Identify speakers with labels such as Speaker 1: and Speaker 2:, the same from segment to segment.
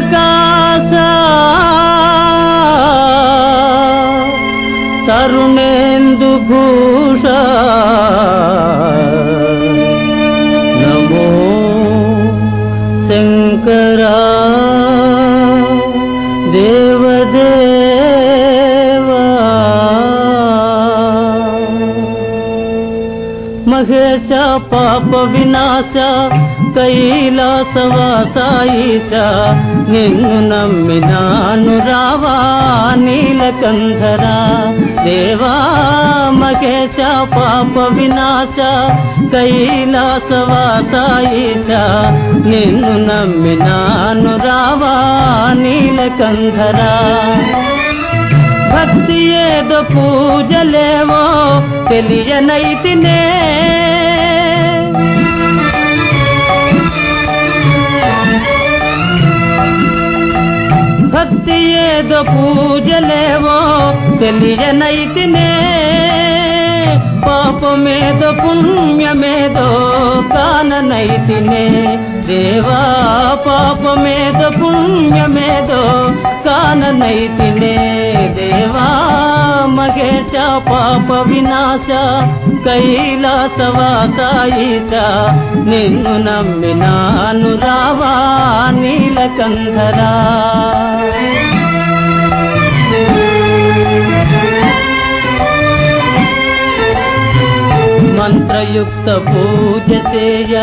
Speaker 1: casa തരുണേന്ദു ഭൂഷ. നമോ ശങ്കരാ మహేశ పాప వినాశ కైలాసవాసాయిచ నిన్ను నమ్మినాను రావా నీలకంధరా దేవా మహేశ పాప వినాశ కైలాసవాసాయిచ నిన్ను నమ్మినాను రావా నీలకంధరా భక్తి ఏదో పూజలేమో తెలియనైతినే. భక్తి ఏదో పూజలేమో తెలియనైతినే. పాపమేదో పుణ్యమేదో కాననైతినే. దేవా పాపమేదో పుణ్యమేదో కాననైతినే. పాప వినాశ కైలాసవాసాయిష నిన్ను నమ్మినాను రావా నీలకంధరా మంత్రయుక్త పూజ చేయ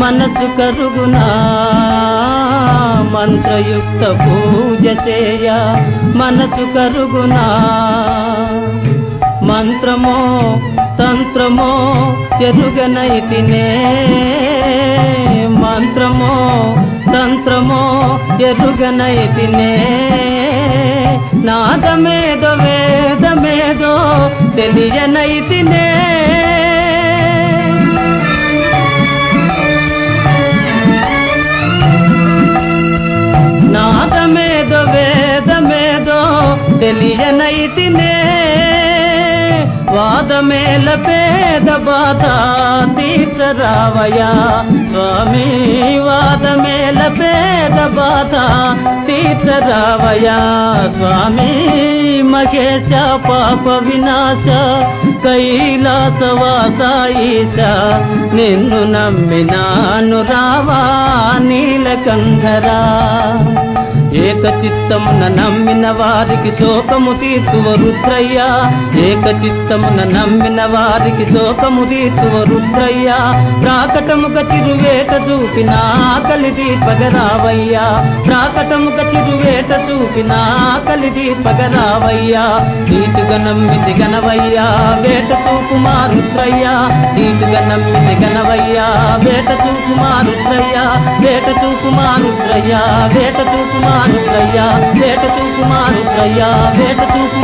Speaker 1: మనసు కరుగునా. మంత్రయుక్త పూజ చేయ మనసు కరుగునా. మంత్రమో తంత్రమో ఎరుగనైతినే. మంత్రమో తంత్రమో ఎరుగనైతినే. నాదమేదో వేదమేదో తెలియనైతినే. తెలియనైతినే. వేదమేదో మేల పేద బాధ తీర్చరావయా స్వామి వాద మేల పేద బాధ తీర్చరావయా స్వామి మహేశ పాప వినాశ కైలాసవాసాయిష నిన్ను నమ్మినాను రావా నీలకంధరా ఏక నమ్మిన వారికి శోకము తీర్చువ రుద్రయ్య. ఏక నమ్మిన వారికి శోకము తీర్చువ రుద్రయ్య. ప్రాకటముక చిరువేట చూపిన ఆకలి దీపగరావయ్యా ప్రాకటముక చిరువేట చూపిన ఆకలి దీపగరావయ్యా నీతిగా నమ్మితి గనవయ్యా. వేట చూపు మా రుద్రయ్య. నీతిగా నమ్మితి వేట చూపు వేట చూపు వేట చూపు వేట చూపు వేట చూపు